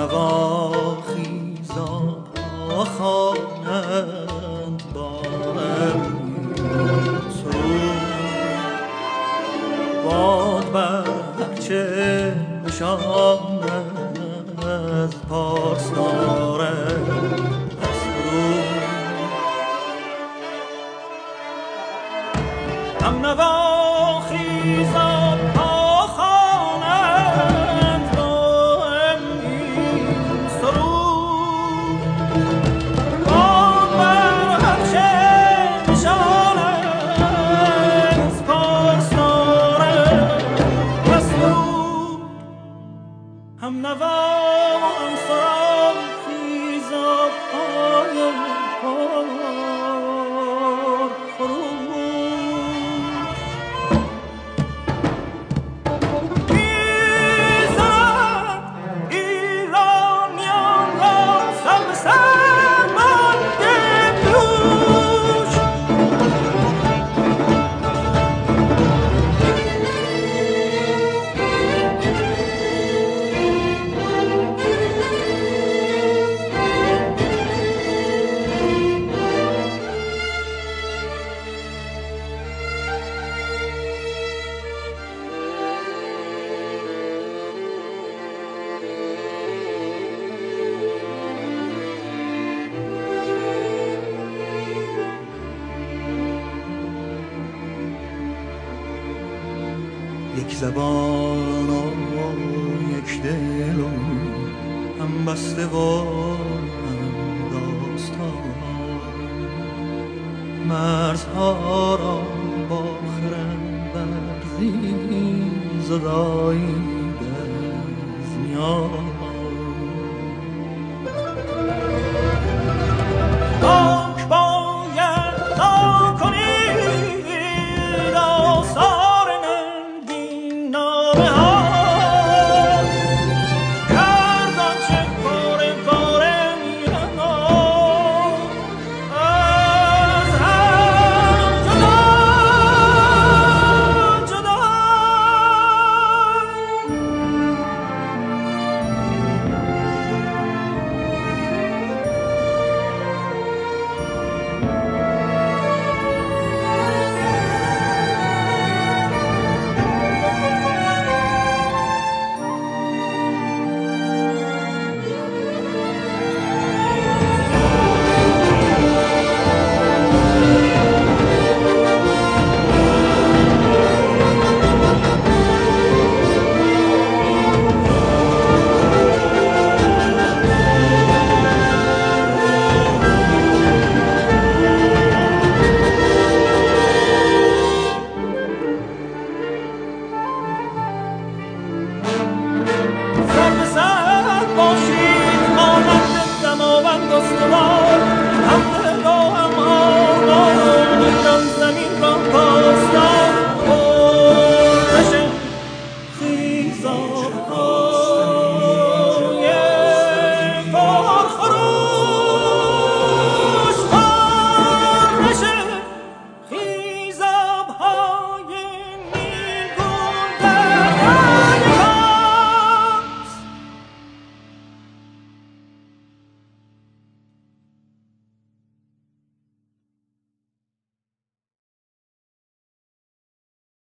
نواخیزا خوانند با سر سرود باد بر هرچه نشاند از پاسدار اسرود هم نواخیزا زبان و یک دل و هم بسته و هم داستان. مرزها را با خرم برزی زدایی از میان